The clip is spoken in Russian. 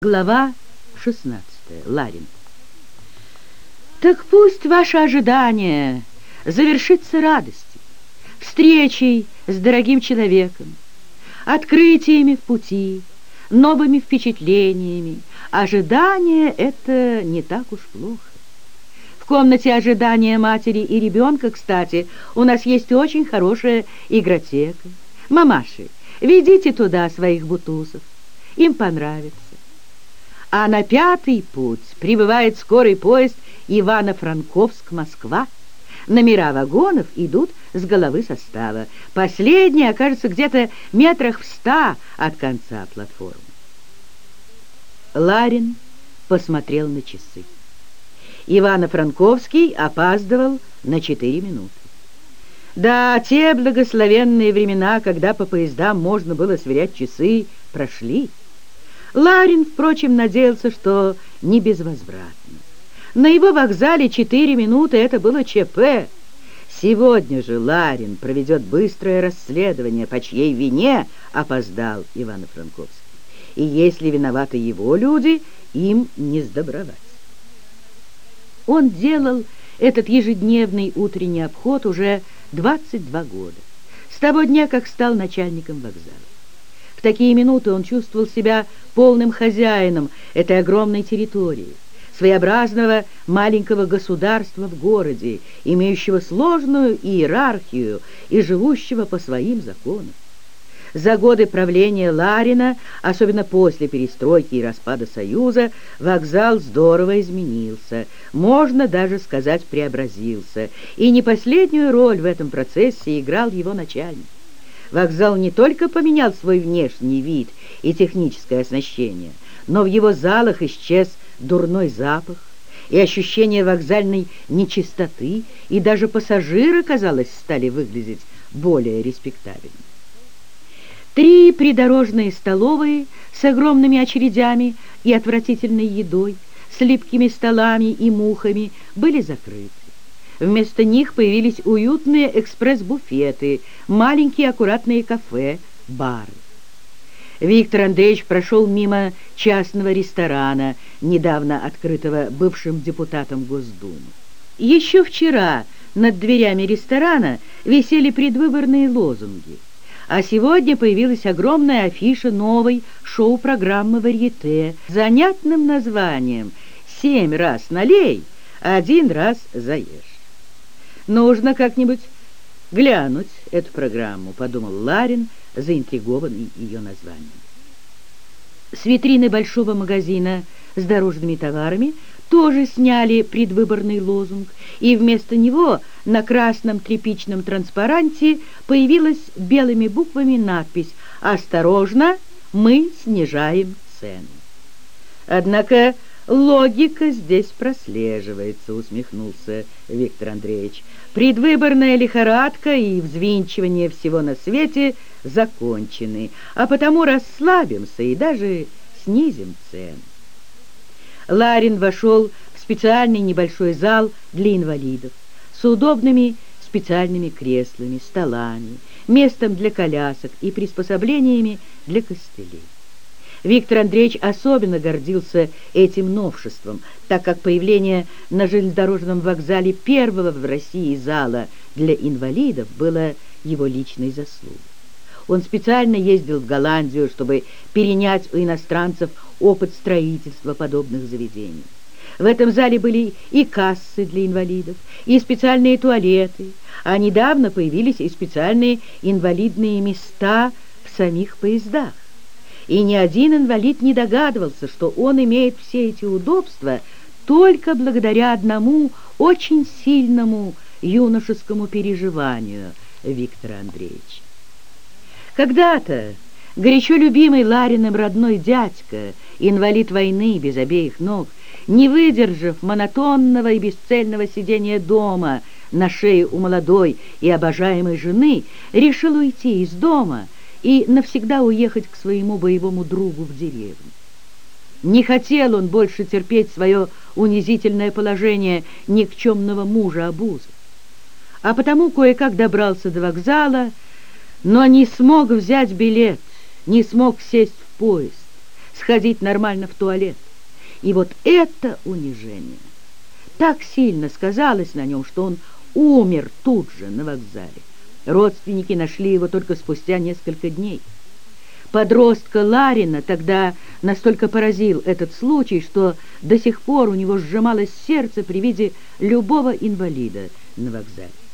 Глава 16. Ларин. Так пусть ваше ожидание завершится радостью, встречей с дорогим человеком, открытиями в пути, новыми впечатлениями. Ожидание — это не так уж плохо. В комнате ожидания матери и ребенка, кстати, у нас есть очень хорошая игротека. Мамаши, ведите туда своих бутусов, им понравится а на пятый путь прибывает скорый поезд Ивано-Франковск-Москва. Номера вагонов идут с головы состава. Последний окажется где-то метрах в ста от конца платформы. Ларин посмотрел на часы. Ивано-Франковский опаздывал на четыре минуты. Да, те благословенные времена, когда по поездам можно было сверять часы, прошли. Ларин, впрочем, надеялся, что не безвозвратно. На его вокзале четыре минуты это было ЧП. Сегодня же Ларин проведет быстрое расследование, по чьей вине опоздал Ивано-Франковский. И если виноваты его люди, им не сдобровать. Он делал этот ежедневный утренний обход уже 22 года, с того дня, как стал начальником вокзала. В такие минуты он чувствовал себя полным хозяином этой огромной территории, своеобразного маленького государства в городе, имеющего сложную иерархию и живущего по своим законам. За годы правления Ларина, особенно после перестройки и распада Союза, вокзал здорово изменился, можно даже сказать преобразился, и не последнюю роль в этом процессе играл его начальник. Вокзал не только поменял свой внешний вид и техническое оснащение, но в его залах исчез дурной запах и ощущение вокзальной нечистоты, и даже пассажиры, казалось, стали выглядеть более респектабельно. Три придорожные столовые с огромными очередями и отвратительной едой, с липкими столами и мухами были закрыты. Вместо них появились уютные экспресс-буфеты, маленькие аккуратные кафе, бары. Виктор Андреевич прошел мимо частного ресторана, недавно открытого бывшим депутатом Госдумы. Еще вчера над дверями ресторана висели предвыборные лозунги, а сегодня появилась огромная афиша новой шоу-программы «Варьете» с занятным названием «Семь раз налей, один раз заешь». Нужно как-нибудь глянуть эту программу, подумал Ларин, заинтригованный ее названием. С витрины большого магазина с дорожными товарами тоже сняли предвыборный лозунг, и вместо него на красном тряпичном транспаранте появилась белыми буквами надпись «Осторожно, мы снижаем цены». Однако логика здесь прослеживается, усмехнулся Виктор Андреевич. Предвыборная лихорадка и взвинчивание всего на свете закончены, а потому расслабимся и даже снизим цены. Ларин вошел в специальный небольшой зал для инвалидов с удобными специальными креслами, столами, местом для колясок и приспособлениями для костылей. Виктор Андреевич особенно гордился этим новшеством, так как появление на железнодорожном вокзале первого в России зала для инвалидов было его личной заслугой. Он специально ездил в Голландию, чтобы перенять у иностранцев опыт строительства подобных заведений. В этом зале были и кассы для инвалидов, и специальные туалеты, а недавно появились и специальные инвалидные места в самих поездах и ни один инвалид не догадывался, что он имеет все эти удобства только благодаря одному очень сильному юношескому переживанию Виктора Андреевича. Когда-то горячо любимый Лариным родной дядька, инвалид войны без обеих ног, не выдержав монотонного и бесцельного сидения дома на шее у молодой и обожаемой жены, решил уйти из дома – и навсегда уехать к своему боевому другу в деревню. Не хотел он больше терпеть свое унизительное положение никчемного мужа обузы, а потому кое-как добрался до вокзала, но не смог взять билет, не смог сесть в поезд, сходить нормально в туалет. И вот это унижение так сильно сказалось на нем, что он умер тут же на вокзале. Родственники нашли его только спустя несколько дней. Подростка Ларина тогда настолько поразил этот случай, что до сих пор у него сжималось сердце при виде любого инвалида на вокзале.